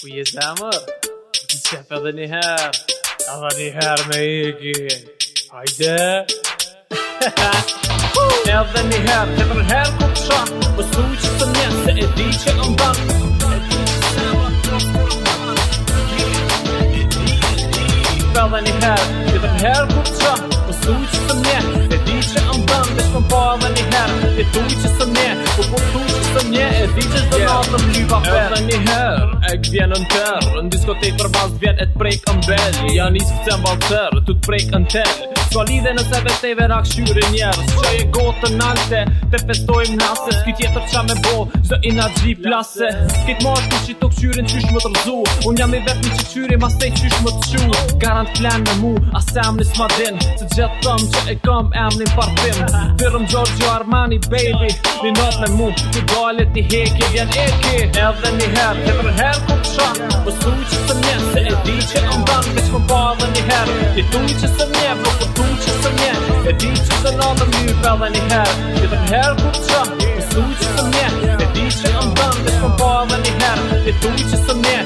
Ku je zemër? Ti qef edhe një herë Edhe një herë me iki Hajde Edhe një herë, të tërë herë ku të shonë Më po su që së një, se e di që në bëmë Edhe një herë, të tërë herë ku të së po një, se që në bëmë Dhe një herë, të që së E di që zdo natë më një papet Edhe një her, e këvjen në tërë Në diskotej për bas vjen e të prejkë në bel Janis këtë në balë tërë, të të në tërë dhe nëse veteve rak shyri njerës Që e gotë të nante, festojmë nase Ski tjetër qa me bo, zë i nga gji plase Kit marë ku që të këqyrin qysh më të rëzu Unë jam i vetë një që qyri, ma sej qysh më të qunë Garant plan me mu, asë e amnis ma Se gjithë tëmë që e kam e amnin parfim Pyrëm Giorgio Armani, baby Një nëtë me mu, një gale i heki Vjen eki, edhe një herë, tjetër herë ku të shak Pësuj që së njën, se e di që ëmban Me që më pa dhe një herë, i tuj që së njën on the new fella and he had Get him hair put some, he's do it just a on them, this one boy when he it just just a man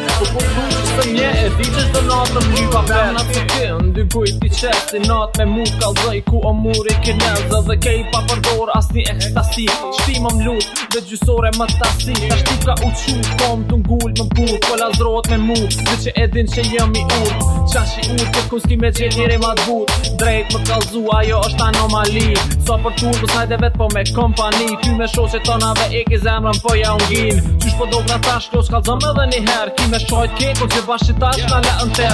He did it on the new fella and he dy guj t'i qesë Si natë me mu t'kallëzaj ku o muri kinezë Dhe kej pa përdor asni ekstasi Shti më lut dhe gjysore më t'asi Ta shti ka uqu, kom të ngull më put Po lazrot me mu, dhe që edin që jëm i ur Qa shi ur, kër me qëtë njëri ma t'but Drejt më t'kallëzu, ajo është anomali Sa për tur, dhe sajt po me kompani Ty me shoqe tona dhe e ki zemrën po ja ungin Qysh po do nga ta shko s'kallëzëm edhe n Ti me shojt kekot që bashkë të tashna le në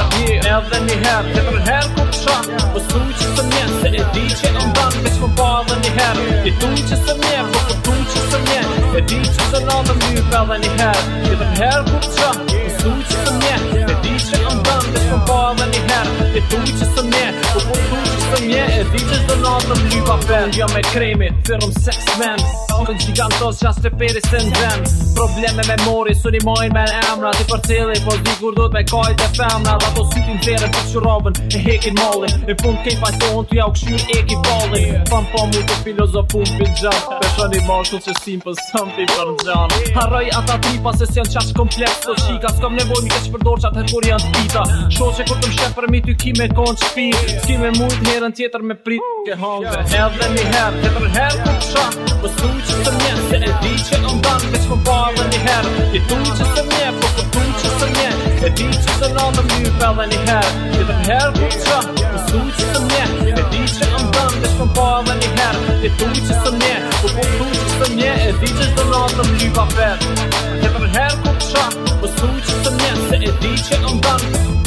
edhe një herë, të tërë herë ku pësha Po su që së mjenë Se e di që e mbanë Me që më pa dhe një herë Ti tu që së mjenë Po po tu që së mjenë E di që së në dhe mjë Pa dhe një herë Ti dhe herë ku pësha Po su Di që zdo natëm lypa ven jam me kremit, firëm sex men Unë gjigantos që asë të peri së në ven Probleme me mori, së një mojnë me në emra Ti për tëllë, po di kur do me kajt e femra Dhe ato sytin tërën për që robën, e hekin mallin E pun kej pajtohën të jau këshmi e ki ballin Fan po mu të filozofu në për gjën Pesha një mashu që për sëmpi për në gjën Haroj ata tri pas e sjen qash kompleks të po shika S'kam nevoj mi keq përdor që atë herkur kur të për mi ty ki me me herën tjetër me prit oh, ke hongë Edhe një herë, të tërë herë ku të shakë Po su që së mjen, se e di që në mbanë Ke që më parë një herë Ti tu që së mjen, po së tu që së mjen E di që së në në mjë pëllë një herë Të tërë herë ku të shakë Po su që së mjen, e di që në mbanë Ke që më parë një herë Ti tu që së mjen, po po su